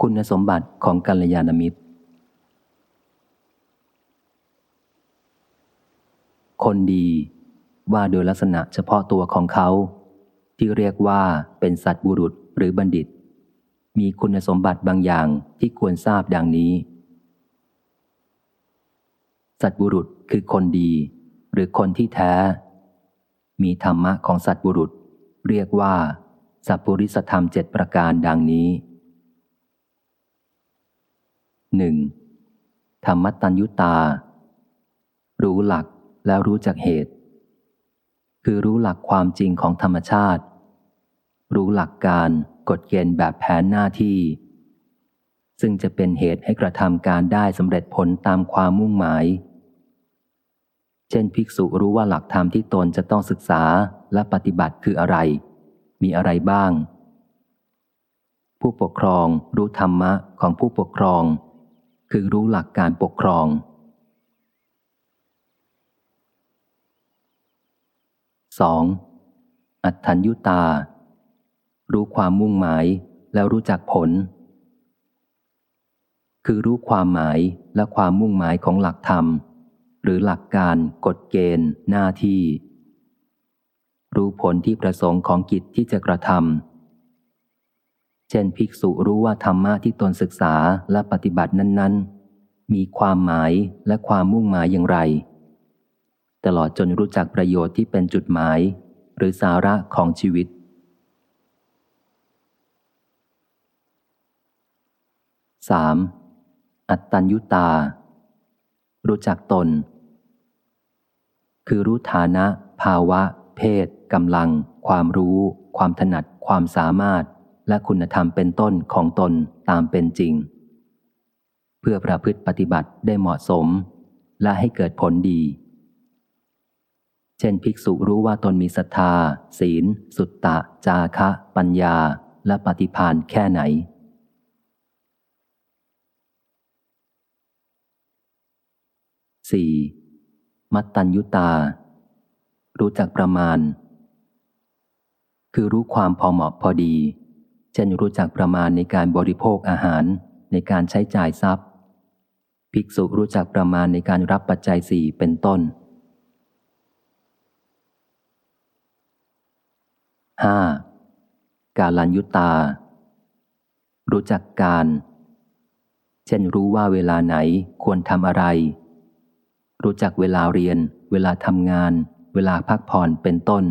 คุณสมบัติของกัลยาณมิตร คนดีว่าโดยลักษณะเฉพาะตัวของเขา ที่เรียกว่าเป็นสัตบุรุษหรือบัณฑิต มีคุณสมบัติบางอย่างที่ควรทราบดังนี้ สัตบุรุษคือคนดี หรือคนที่แท้ มีธรรมะของสัตบุรุษ เรียกว่าสัพปริสธรรมเจ็ดประการดังนี้ หนึ่งธรรมตัญยุตา รู้หลักแล้วรู้จักเหตุ คือรู้หลักความจริงของธรรมชาติ รู้หลักการกฎเกณฑ์แบบแผนหน้าที่ ซึ่งจะเป็นเหตุให้กระทำการได้สำเร็จผลตามความมุ่งหมาย เช่นภิกษุรู้ว่าหลักธรรมที่ตนจะต้องศึกษาและปฏิบัติคืออะไร มีอะไรบ้าง ผู้ปกครองรู้ธรรมะของผู้ปกครอง คือรู้หลักการปกครอง 2. อัตถัญยุตา รู้ความมุ่งหมายแล้วรู้จักผล คือรู้ความหมายและความมุ่งหมายของหลักธรรม หรือหลักการ กฎเกณฑ์ หน้าที่ รู้ผลที่ประสงค์ของกิจที่จะกระทำ เช่นภิกษุรู้ว่าธรรมะที่ตนศึกษาและปฏิบัตินั้น ๆ มีความหมายและความมุ่งหมายอย่างไร ตลอดจนรู้จักประโยชน์ที่เป็นจุดหมาย หรือสาระของชีวิต 3. อัตตัญยุตา รู้จักตน คือรู้ฐานะ ภาวะ เพศกำลัง ความรู้ ความถนัด ความสามารถ และคุณธรรมเป็นต้นของตนตามเป็นจริง เพื่อประพฤติปฏิบัติได้เหมาะสม และให้เกิดผลดี เช่นภิกษุรู้ว่าตนมีศรัทธา ศีล สุตตะ จาคะ ปัญญา และปฏิพานแค่ไหน 4. มัตตัญยุตา รู้จักประมาณ คือรู้ความพอเหมาะพอดี เช่นรู้จักประมาณในการบริโภคอาหารในการใช้จ่ายทรัพย์ ภิกษุรู้จักประมาณในการรับปัจจัยสี่เป็นต้น 5. การลัญยุตา รู้จักการ เช่นรู้ว่าเวลาไหนควรทำอะไร รู้จักเวลาเรียน เวลาทำงาน เวลาพักผ่อนเป็นต้น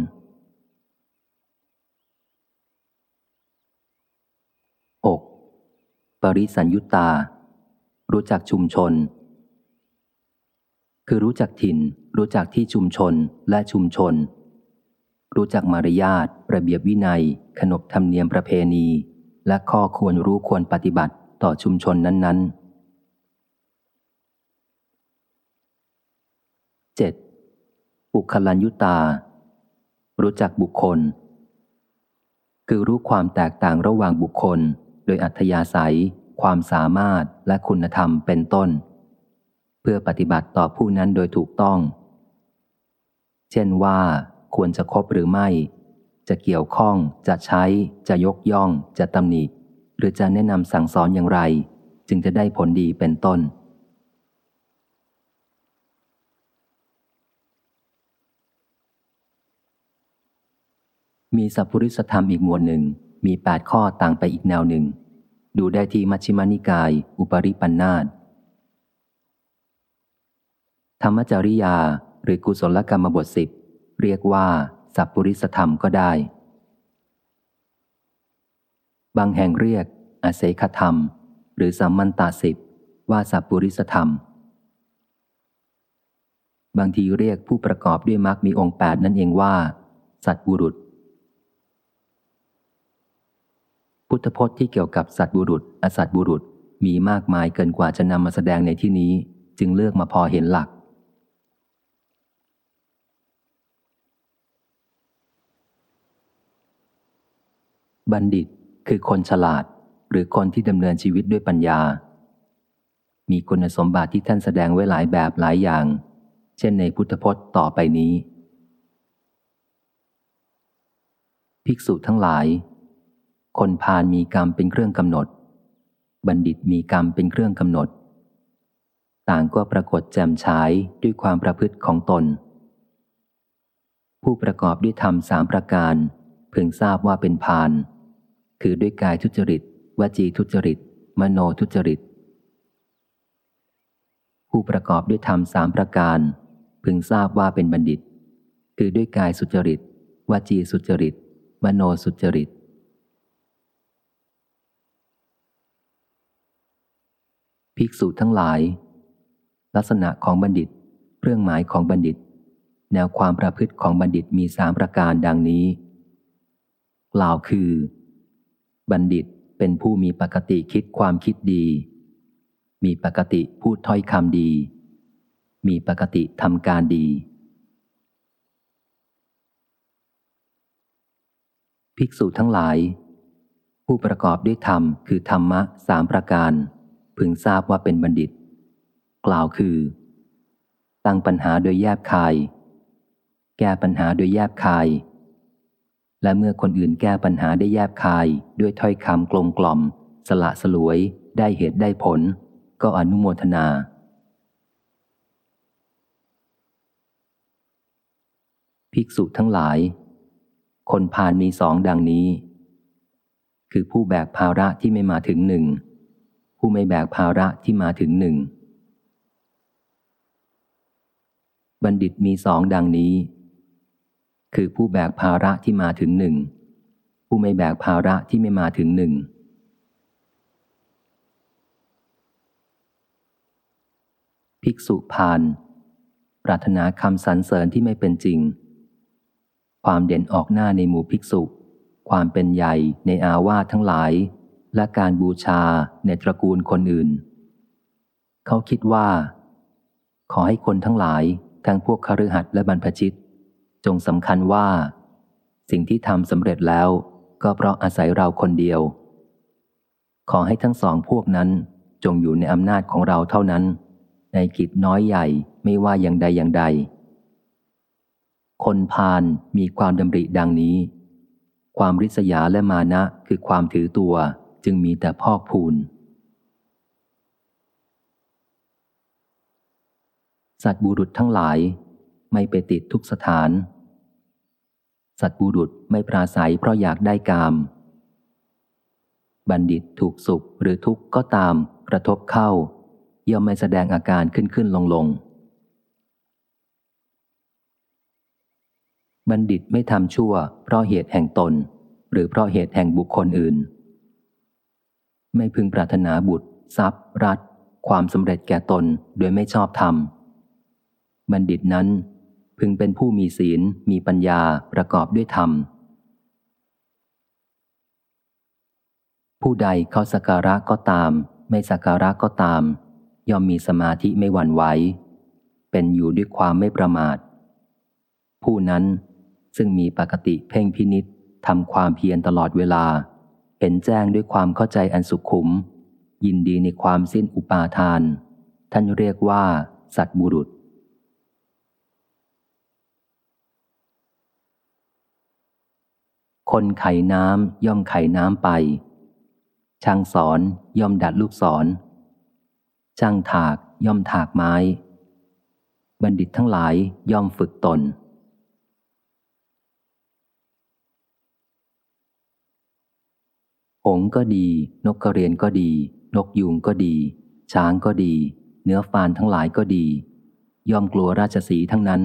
6. ปริสัญยุตา รู้จักชุมชน คือรู้จักถิ่น รู้จักที่ชุมชนและชุมชน รู้จักมารยาทระเบียบวินัย ขนบธรรมเนียมประเพณี และข้อควรรู้ควรปฏิบัติต่อชุมชนนั้นๆ 7. บุคลัญยุตา รู้จักบุคคล คือรู้ความแตกต่างระหว่างบุคคล โดยอัธยาศัย ความสามารถและคุณธรรมเป็นต้น เพื่อปฏิบัติต่อผู้นั้นโดยถูกต้อง เช่นว่าควรจะคบหรือไม่ จะเกี่ยวข้องจะใช้ จะยกย่อง จะตำหนิ หรือจะแนะนำสั่งสอนอย่างไร จึงจะได้ผลดีเป็นต้น มีสัพพุริสธรรมอีกหมวดหนึ่ง มีแปดข้อต่างไปอีกแนวหนึ่ง ดูได้ที่มัชฌิมานิกาย อุปริปันธาตธรรมจริยาหรือกุศลกรรมบทสิบเรียกว่า สัพพุริสธรรมก็ได้ บางแห่งเรียกอเสขธรรม หรือสัมมันตาสิบว่าสัพพุริสธรรม บางทีเรียกผู้ประกอบด้วยมรรคมีองค์แปดนั่นเองว่า สัตบุรุษ พุทธพจน์ที่เกี่ยวกับสัตบุรุษ อสัตบุรุษมีมากมายเกินกว่าจะนำมาแสดงในที่นี้ จึงเลือกมาพอเห็นหลัก บัณฑิตคือคนฉลาด หรือคนที่ดำเนินชีวิตด้วยปัญญา มีคุณสมบัติที่ท่านแสดงไว้หลายแบบหลายอย่าง เช่นในพุทธพจน์ต่อไปนี้ ภิกษุทั้งหลาย คนพาลมีกรรมเป็นเครื่องกำหนด บัณฑิตมีกรรมเป็นเครื่องกำหนด ต่างก็ปรากฏแจ่มฉายด้วยความประพฤติของตน ผู้ประกอบด้วยธรรมสามประการ พึงทราบว่าเป็นพานคือด้วยกายทุจริต วจีทุจริต มโนทุจริต ผู้ประกอบด้วยธรรมสามประการ พึงทราบว่าเป็นบัณฑิต คือด้วยกายสุจริต วจีสุจริต มโนสุจริต ภิกษุทั้งหลาย ลักษณะของบัณฑิต เรื่องหมายของบัณฑิต แนวความประพฤติของบัณฑิตมีสามประการดังนี้ กล่าวคือ บัณฑิตเป็นผู้มีปกติคิดความคิดดี มีปกติพูดถ้อยคำดี มีปกติทำการดี ภิกษุทั้งหลาย ผู้ประกอบด้วยธรรมคือธรรมะสามประการ พึงทราบว่าเป็นบัณฑิต กล่าวคือ ตั้งปัญหาโดยแยบคาย แก้ปัญหาโดยแยบคาย และเมื่อคนอื่นแก้ปัญหาได้แยบคาย ด้วยถ้อยคำกลมกล่อม สละสลวย ได้เหตุได้ผล ก็อนุโมทนาภิกษุทั้งหลาย คนพานมีสองดังนี้ คือผู้แบกภาระที่ไม่มาถึงหนึ่ง ผู้ไม่แบกภาระที่มาถึงหนึ่ง บัณฑิตมีสองดังนี้ คือผู้แบกภาระที่มาถึงหนึ่ง ผู้ไม่แบกภาระที่ไม่มาถึงหนึ่งภิกษุพาน ปรารถนาคำสรรเสริญที่ไม่เป็นจริง ความเด่นออกหน้าในหมู่ภิกษุ ความเป็นใหญ่ในอาวาสทั้งหลาย และการบูชาในตระกูลคนอื่น เขาคิดว่า ขอให้คนทั้งหลายทั้งพวกคฤหัสถ์และบรรพชิต จงสำคัญว่า สิ่งที่ทำสำเร็จแล้วก็เพราะอาศัยเราคนเดียว ขอให้ทั้งสองพวกนั้นจงอยู่ในอำนาจของเราเท่านั้น ในกิจน้อยใหญ่ไม่ว่าอย่างใดอย่างใด คนพาลมีความดำริดังนี้ ความริษยาและมานะคือความถือตัว จึงมีแต่พอกพูน สัตบุรุษทั้งหลายไม่ไปติดทุกสถาน สัตบุรุษไม่ปราศัยเพราะอยากได้กาม บัณฑิตถูกสุขหรือทุกข์ก็ตามกระทบเข้า ย่อมไม่แสดงอาการขึ้นขึ้นลงลงบัณฑิตไม่ทำชั่วเพราะเหตุแห่งตน หรือเพราะเหตุแห่งบุคคลอื่น ไม่พึงปรารถนาบุตร ทรัพย์ รัฐ ความสำเร็จแก่ตนโดยไม่ชอบธรรม บัณฑิตนั้น พึงเป็นผู้มีศีล มีปัญญาประกอบด้วยธรรม ผู้ใดเขาสักการะก็ตาม ไม่สักการะก็ตาม ย่อมมีสมาธิไม่หวั่นไหว เป็นอยู่ด้วยความไม่ประมาท ผู้นั้นซึ่งมีปกติเพ่งพินิษทำความเพียรตลอดเวลา เห็นแจ้งด้วยความเข้าใจอันสุขุม ยินดีในความสิ้นอุปาทาน ท่านเรียกว่า สัตบุรุษ คนไขน้ำย่อมไขน้ำไป ช่างสอนย่อมดัดลูกศร ช่างถากย่อมถากไม้ บัณฑิตทั้งหลายย่อมฝึกตน งก็ดี นกกระเรียนก็ดี นกยูงก็ดี ช้างก็ดี เนื้อฟานทั้งหลายก็ดี ย่อมกลัวราชสีทั้งนั้น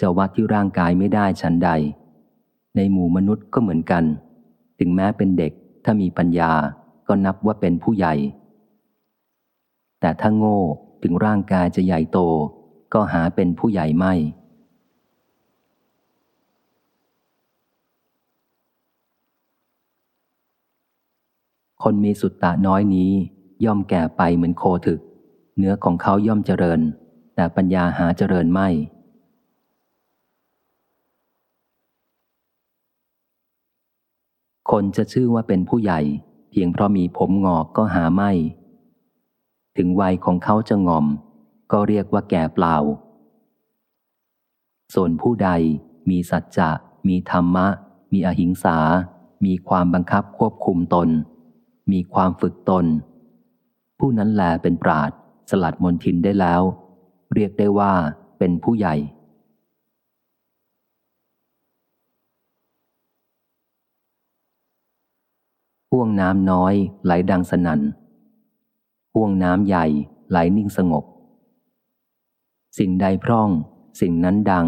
จะวัดที่ร่างกายไม่ได้ฉันใด ในหมู่มนุษย์ก็เหมือนกัน ถึงแม้เป็นเด็กถ้ามีปัญญาก็นับว่าเป็นผู้ใหญ่ แต่ถ้าโง่ถึงร่างกายจะใหญ่โต ก็หาเป็นผู้ใหญ่ไม่ คนมีสุตตะน้อยนี้ ย่อมแก่ไปเหมือนโคถึก เนื้อของเขาย่อมเจริญ แต่ปัญญาหาเจริญไม่ คนจะชื่อว่าเป็นผู้ใหญ่ เพียงเพราะมีผมงอกก็หาไม่ ถึงวัยของเขาจะงอม ก็เรียกว่าแก่เปล่า ส่วนผู้ใดมีสัจจะ มีธรรมะ มีอหิงสา มีความบังคับควบคุมตน มีความฝึกตน ผู้นั้นแลเป็นปราดสลัดมนทินได้แล้ว เรียกได้ว่าเป็นผู้ใหญ่ ห่วงน้ำน้อยไหลดังสนัน่นห่วงน้ำใหญ่ไหลนิ่งสงบ สิ่งใดพร่อง สิ่งนั้นดัง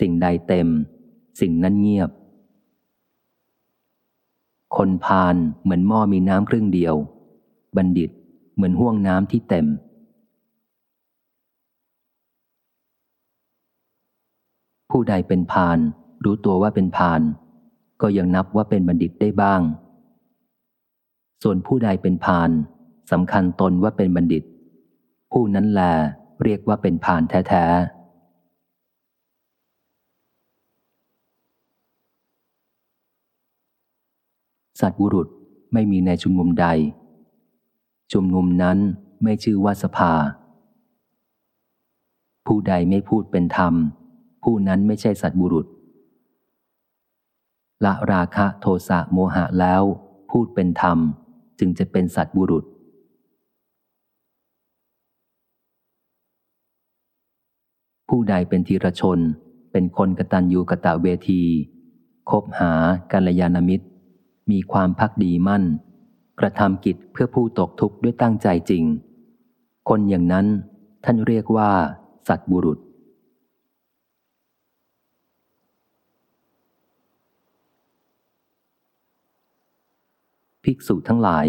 สิ่งใดเต็ม สิ่งนั้นเงียบ คนพาลเหมือนหม้อมีน้ำครึ่งเดียว บัณฑิตเหมือนห่วงน้ำที่เต็ม ผู้ใดเป็นพาลรู้ตัวว่าเป็นพาลก็ยังนับว่าเป็นบัณฑิตได้บ้าง ส่วนผู้ใดเป็นพาลสำคัญตนว่าเป็นบัณฑิต ผู้นั้นแลเรียกว่าเป็นพาลแท้ๆ สัตว์บุรุษไม่มีในชุมนุมใด ชุมนุมนั้นไม่ชื่อว่าสภา ผู้ใดไม่พูดเป็นธรรม ผู้นั้นไม่ใช่สัตว์บุรุษ ละราคะโทสะโมหะแล้ว พูดเป็นธรรม จึงจะเป็นสัตบุรุษ ผู้ใดเป็นธีรชน เป็นคนกตัญญูกะตะเวที คบหากัลยาณมิตร มีความพักดีมั่น กระทำกิจเพื่อผู้ตกทุกข์ด้วยตั้งใจจริง คนอย่างนั้นท่านเรียกว่า สัตบุรุษ ภิกษุทั้งหลาย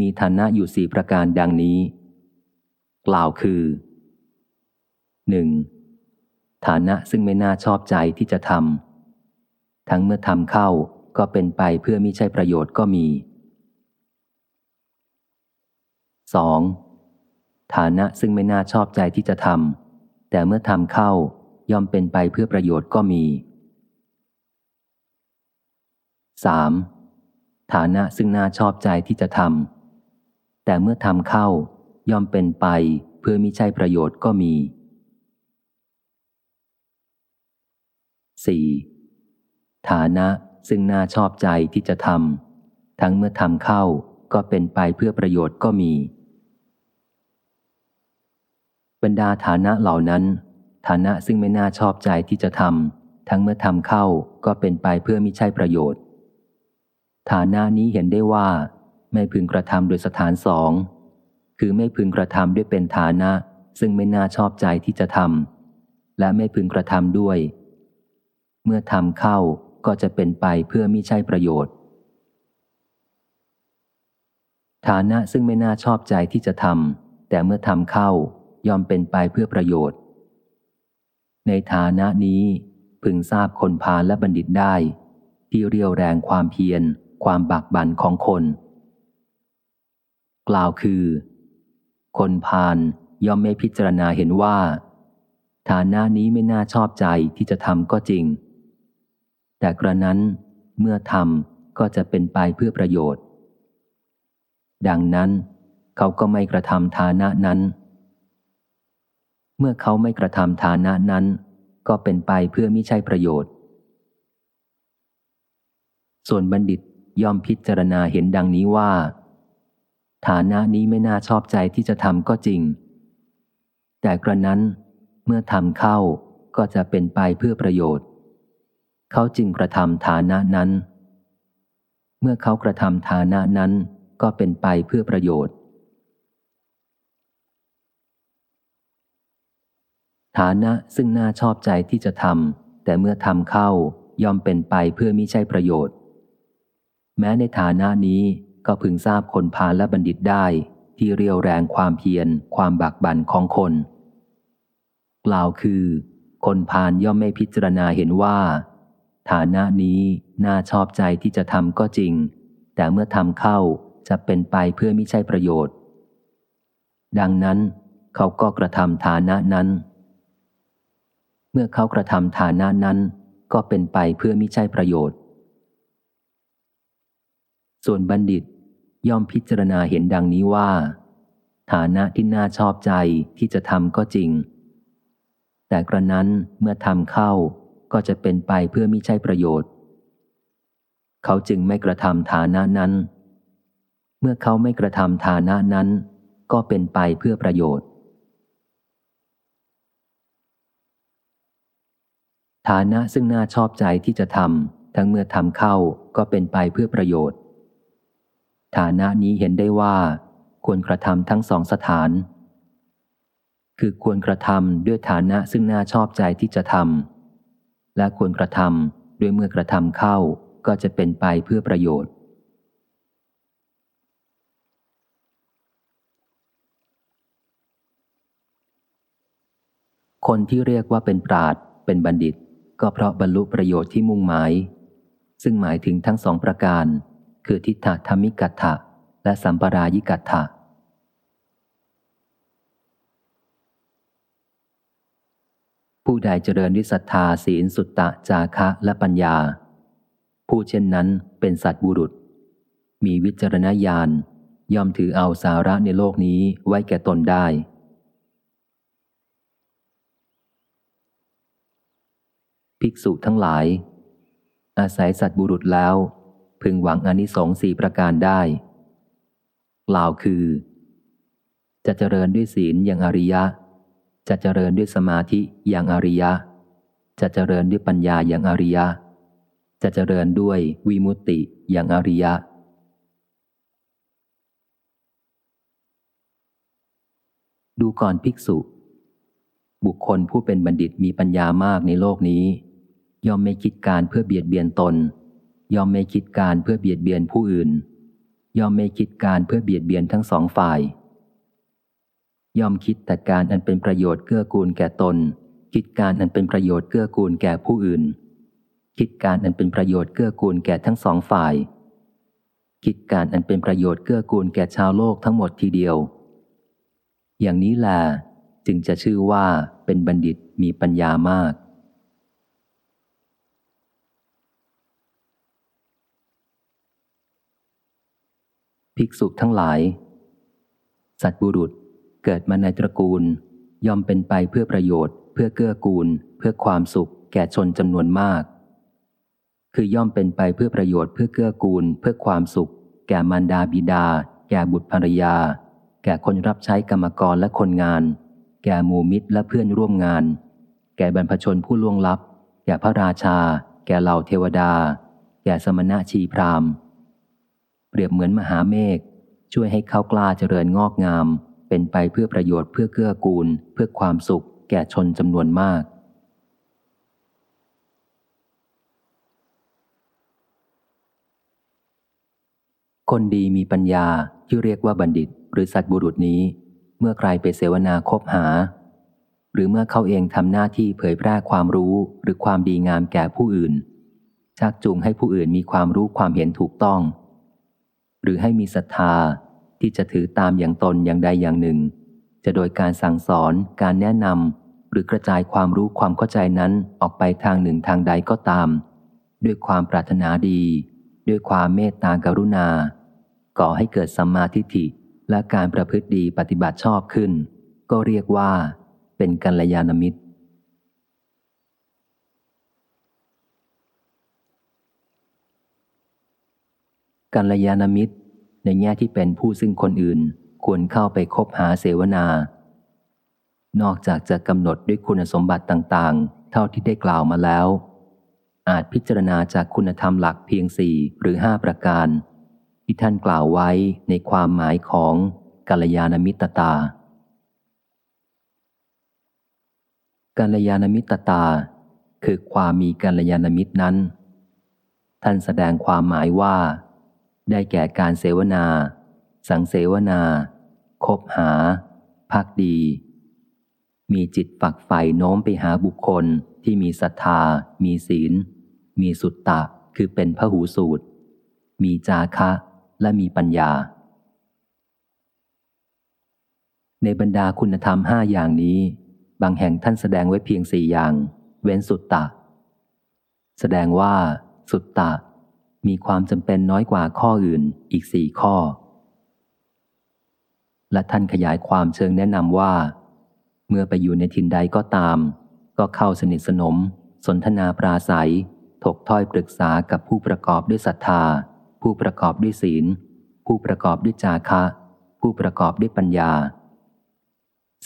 มีฐานะอยู่สี่ประการดังนี้ กล่าวคือ 1. ฐานะซึ่งไม่น่าชอบใจที่จะทำทั้งเมื่อทำเข้า ก็เป็นไปเพื่อมิใช่ประโยชน์ก็มี 2. ฐานะซึ่งไม่น่าชอบใจที่จะทำแต่เมื่อทำเข้าย่อมเป็นไปเพื่อประโยชน์ก็มี 3. ฐานะซึ่งน่าชอบใจที่จะทำแต่เมื่อทำเข้าย่อมเป็นไปเพื่อมิใช่ประโยชน์ก็มี 4. ฐานะ ซึ่งน่าชอบใจที่จะทำทั้งเมื่อทำเข้าก็เป็นไปเพื่อประโยชน์ก็มี บรรดาฐานะเหล่านั้น ฐานะซึ่งไม่น่าชอบใจที่จะทำทั้งเมื่อทำเข้าก็เป็นไปเพื่อมิใช่ประโยชน์ ฐานะนี้เห็นได้ว่า ไม่พึงกระทำโดยสถานสองคือไม่พึงกระทำด้วยเป็นฐานะ ซึ่งไม่น่าชอบใจที่จะทำและไม่พึงกระทำด้วย เมื่อทำเข้า ก็จะเป็นไปเพื่อมิใช่ประโยชน์ ฐานะซึ่งไม่น่าชอบใจที่จะทำแต่เมื่อทำเข้ายอมเป็นไปเพื่อประโยชน์ ในฐานะนี้พึงทราบคนพาและบัณฑิตได้ ที่เรียวแรงความเพียร ความบากบั่นของคน กล่าวคือ คนพาลย่อมไม่พิจารณาเห็นว่า ฐานะนี้ไม่น่าชอบใจที่จะทำก็จริง แต่กระนั้นเมื่อทำก็จะเป็นไปเพื่อประโยชน์ ดังนั้น เขาก็ไม่กระทำฐานะนั้น เมื่อเขาไม่กระทำฐานะนั้น ก็เป็นไปเพื่อไม่ใช่ประโยชน์ ส่วนบัณฑิตย่อมพิจารณาเห็นดังนี้ว่า ฐานะนี้ไม่น่าชอบใจที่จะทำก็จริง แต่กระนั้น เมื่อทำเข้าก็จะเป็นไปเพื่อประโยชน์ เขาจึงกระทำฐานะนั้น เมื่อเขากระทำฐานะนั้นก็เป็นไปเพื่อประโยชน์ ฐานะซึ่งน่าชอบใจที่จะทำแต่เมื่อทำเข้าย่อมเป็นไปเพื่อมิใช่ประโยชน์ แม้ในฐานะนี้ก็พึงทราบคนพาลและบัณฑิตได้ที่เรียวแรงความเพียรความบักบั่นของคน กล่าวคือ คนพาลย่อมไม่พิจารณาเห็นว่า ฐานะนี้น่าชอบใจที่จะทำก็จริง แต่เมื่อทำเข้าจะเป็นไปเพื่อไม่ใช่ประโยชน์ ดังนั้น เขาก็กระทำฐานะนั้น เมื่อเขากระทำฐานะนั้น ก็เป็นไปเพื่อไม่ใช่ประโยชน์ ส่วนบัณฑิตย่อมพิจารณาเห็นดังนี้ว่า ฐานะที่น่าชอบใจที่จะทำก็จริง แต่กระนั้นเมื่อทำเข้า ก็จะเป็นไปเพื่อมิใช่ประโยชน์ เขาจึงไม่กระทำฐานะนั้น เมื่อเขาไม่กระทำฐานะนั้น ก็เป็นไปเพื่อประโยชน์ ฐานะซึ่งน่าชอบใจที่จะทำทั้งเมื่อทำเข้าก็เป็นไปเพื่อประโยชน์ ฐานะนี้เห็นได้ว่า ควรกระทำทั้งสองสถานคือควรกระทำด้วยฐานะซึ่งน่าชอบใจที่จะทำ และควรกระทำด้วยเมื่อกระทำเข้าก็จะเป็นไปเพื่อประโยชน์ คนที่เรียกว่าเป็นปราดเป็นบัณฑิต ก็เพราะบรรลุประโยชน์ที่มุ่งหมาย ซึ่งหมายถึงทั้งสองประการ คือทิฏฐธรรมิกัตถะและสัมปรายิกัตถะ ผู้ใดเจริญวิสัทธาศีลสุตตะจาคะและปัญญา ผู้เช่นนั้นเป็นสัตว์บุรุษ มีวิจารณญาณย่อมถือเอาสาระในโลกนี้ไว้แก่ตนได้ ภิกษุทั้งหลาย อาศัยสัตบุรุษแล้ว พึงหวังอนิสงส์สี่ประการได้กล่าวคือ จะเจริญด้วยศีลอย่างอริยะ จะเจริญด้วยสมาธิอย่างอริยะ จะเจริญด้วยปัญญาอย่างอริยะ จะเจริญด้วยวิมุตติอย่างอริยะ ดูก่อนภิกษุ บุคคลผู้เป็นบัณฑิตมีปัญญามากในโลกนี้ ย่อมไม่คิดการเพื่อเบียดเบียนตน ย่อมไม่คิดการเพื่อเบียดเบียนผู้อื่น ย่อมไม่คิดการเพื่อเบียดเบียนทั้งสองฝ่าย ย่อมคิดแต่การอันเป็นประโยชน์เกื้อกูลแก่ตน คิดการอันเป็นประโยชน์เกื้อกูลแก่ผู้อื่น คิดการอันเป็นประโยชน์เกื้อกูลแก่ทั้งสองฝ่าย คิดการอันเป็นประโยชน์เกื้อกูลแก่ชาวโลกทั้งหมดทีเดียว อย่างนี้แหละจึงจะชื่อว่าเป็นบัณฑิตมีปัญญามาก ภิกษุทั้งหลาย สัตบุรุษ เกิดมาในตระกูล ย่อมเป็นไปเพื่อประโยชน์ เพื่อเกื้อกูล เพื่อความสุข แก่ชนจำนวนมาก คือย่อมเป็นไปเพื่อประโยชน์เพื่อเกื้อกูล เพื่อความสุข แก่มารดาบิดา แก่บุตรภรรยา แก่คนรับใช้กรรมกรและคนงาน แก่หมู่มิตรและเพื่อนร่วมงาน แก่บรรพชนผู้ล่วงลับ แก่พระราชา แก่เหล่าเทวดา แก่สมณะชีพรามเปรียบเหมือนมหาเมฆช่วยให้เขากล้าเจริญงอกงาม เป็นไปเพื่อประโยชน์เพื่อเกื้อกูล เพื่อความสุข แก่ชนจำนวนมาก คนดีมีปัญญาที่เรียกว่าบัณฑิต หรือสัตบุรุษนี้ เมื่อใครไปเสวนาคบหา หรือเมื่อเขาเองทำหน้าที่เผยแพร่ความรู้หรือความดีงามแก่ผู้อื่น ชักจูงให้ผู้อื่นมีความรู้ความเห็นถูกต้อง หรือให้มีศรัทธา ที่จะถือตามอย่างตนอย่างใดอย่างหนึ่ง จะโดยการสั่งสอน การแนะนำหรือกระจายความรู้ความเข้าใจนั้นออกไปทางหนึ่งทางใดก็ตาม ด้วยความปรารถนาดี ด้วยความเมตตากรุณา ก่อให้เกิดสัมมาทิฏฐิและการประพฤติดีปฏิบัติชอบขึ้น ก็เรียกว่า เป็นกัลยาณมิตรกัลยาณมิตร ในแง่ที่เป็นผู้ซึ่งคนอื่นควรเข้าไปคบหาเสวนา นอกจากจะกำหนดด้วยคุณสมบัติต่างๆ เท่าที่ได้กล่าวมาแล้ว อาจพิจารณาจากคุณธรรมหลักเพียงสี่หรือห้าประการ ที่ท่านกล่าวไว้ในความหมายของกัลยาณมิตรตากัลยาณมิตรตา คือความมีกัลยาณมิตรนั้น ท่านแสดงความหมายว่า ได้แก่การเสวนา สังเสวนา คบหา พักดี มีจิตฝักใฝ่โน้มไปหาบุคคลที่มีศรัทธา มีศีล มีสุตตะ คือเป็นพหูสูตร มีจาคะ และมีปัญญา ในบรรดาคุณธรรมห้าอย่างนี้ บางแห่งท่านแสดงไว้เพียงสี่อย่าง เว้นสุตตะ แสดงว่า สุตตะ มีความจำเป็นน้อยกว่าข้ออื่นอีกสี่ข้อ และท่านขยายความเชิงแนะนำว่า เมื่อไปอยู่ในถิ่นใดก็ตาม ก็เข้าสนิทสนม สนทนาปราศัย ถกถ้อยปรึกษากับผู้ประกอบด้วยศรัทธา ผู้ประกอบด้วยศีล ผู้ประกอบด้วยจาคะ ผู้ประกอบด้วยปัญญา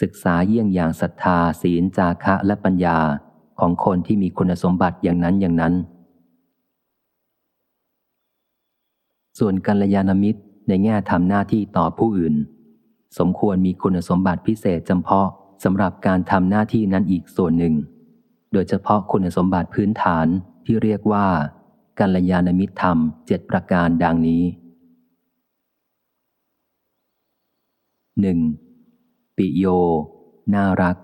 ศึกษาเยี่ยงอย่างศรัทธา ศีลจาคะและปัญญาของคนที่มีคุณสมบัติอย่างนั้นอย่างนั้น ส่วนกัลยาณมิตรในแง่ทำหน้าที่ต่อผู้อื่น สมควรมีคุณสมบัติพิเศษจำเพาะสำหรับการทำหน้าที่นั้นอีกส่วนหนึ่ง โดยเฉพาะคุณสมบัติพื้นฐานที่เรียกว่ากัลยาณมิตรธรรมเจ็ดประการดังนี้หนึ่งปิโย น่ารัก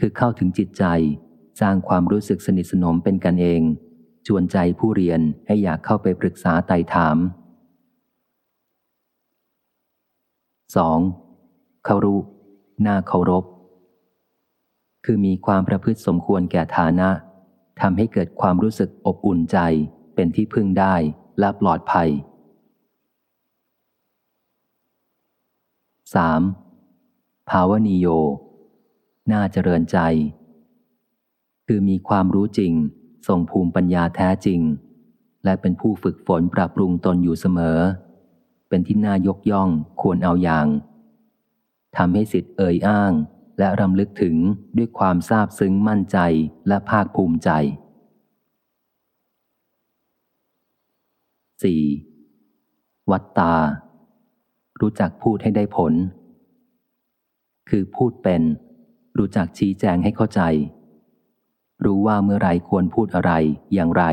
คือเข้าถึงจิตใจ สร้างความรู้สึกสนิทสนมเป็นกันเอง ชวนใจผู้เรียนให้อยากเข้าไปปรึกษาไต่ถาม 2. เคารุน่าเคารพ คือมีความประพฤติสมควรแก่ฐานะทำให้เกิดความรู้สึกอบอุ่นใจ เป็นที่พึ่งได้และปลอดภัย 3. ภาวนิโย น่าเจริญใจ คือมีความรู้จริง ทรงภูมิปัญญาแท้จริง และเป็นผู้ฝึกฝนปรับปรุงตนอยู่เสมอ เป็นที่น่ายกย่องควรเอาอย่างทำให้สิทธิ์เอ่ยอ้าง และรำลึกถึงด้วยความซาบซึ้งมั่นใจและภาคภูมิใจ 4. วัตตา รู้จักพูดให้ได้ผล คือพูดเป็น รู้จักชี้แจงให้เข้าใจ รู้ว่าเมื่อไรควรพูดอะไรอย่างไร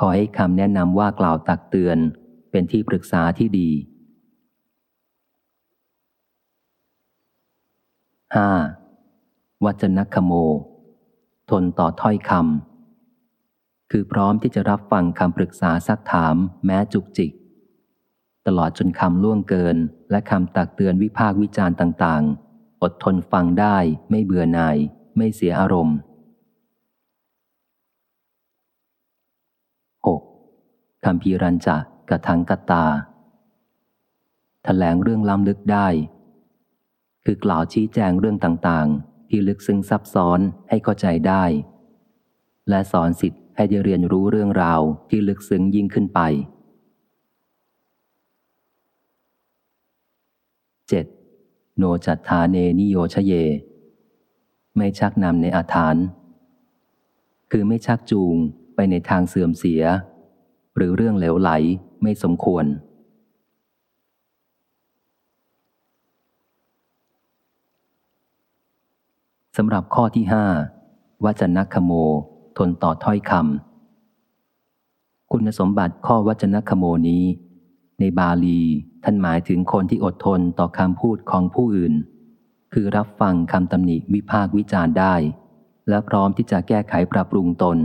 ขอให้คำแนะนำว่ากล่าวตักเตือนเป็นที่ปรึกษาที่ดี 5. วัจนคโม ทนต่อถ้อยคำคือพร้อมที่จะรับฟังคำปรึกษาซักถามแม้จุกจิก ตลอดจนคำล่วงเกินและคำตักเตือนวิพากวิจารณ์ต่าง ๆ อดทนฟังได้ไม่เบื่อหน่าย ไม่เสียอารมณ์ 6. คำพีรัญจะกะทังกตาถแถลงเรื่องล้ำลึกได้ คือกล่าวชี้แจงเรื่องต่างๆ ที่ลึกซึ้งซับซ้อนให้เข้าใจได้ และสอนสิทธิ์ให้ได้เรียนรู้เรื่องราวที่ลึกซึ้งยิ่งขึ้นไป 7. โนจัตธาเนนิโยชเย ไม่ชักนำในอาถานคือไม่ชักจูงไปในทางเสื่อมเสีย หรือเรื่องเหลวไหลไม่สมควร สำหรับข้อที่ห้าวจนะคโม ทนต่อถ้อยคำคุณสมบัติข้อวจนะคโมนี้ ในบาลีท่านหมายถึงคนที่อดทนต่อคำพูดของผู้อื่น คือรับฟังคำตำหนิวิพากวิจารได้ และพร้อมที่จะแก้ไขปรับปรุงตน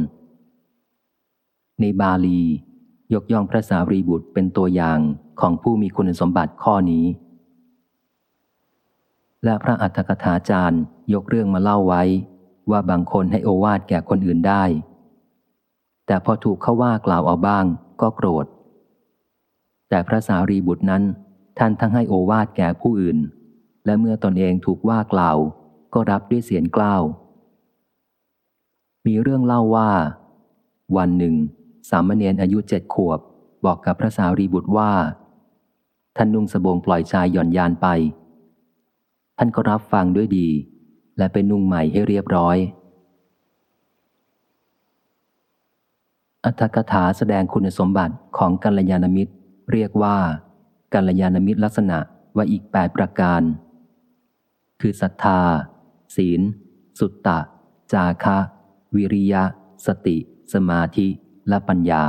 ในบาลี ยกย่องพระสารีบุตรเป็นตัวอย่างของผู้มีคุณสมบัติข้อนี้ และพระอัฏฐกถาจารย์ยกเรื่องมาเล่าไว้ ว่าบางคนให้โอวาทแก่คนอื่นได้ แต่พอถูกเขาว่ากล่าวเอาบ้างก็โกรธ แต่พระสารีบุตรนั้นท่านทั้งให้โอวาทแก่ผู้อื่น และเมื่อตอนเองถูกว่ากล่าว ก็รับด้วยเสียงกล้าว มีเรื่องเล่าว่า วันหนึ่ง สามเณรอายุเจ็ดขวบ บอกกับพระสารีบุตรว่า ท่านนุ่งสบงปล่อยชายหย่อนยานไป ท่านก็รับฟังด้วยดี และเป็นนุ่งใหม่ให้เรียบร้อยอัตถกถาแสดงคุณสมบัติของกัลยาณมิตร เรียกว่ากัลยาณมิตรลักษณะว่าอีกแปดประการ คือศรัทธา ศีล สุตตะ จาคะ วิริยะ สติ สมาธิ และปัญญา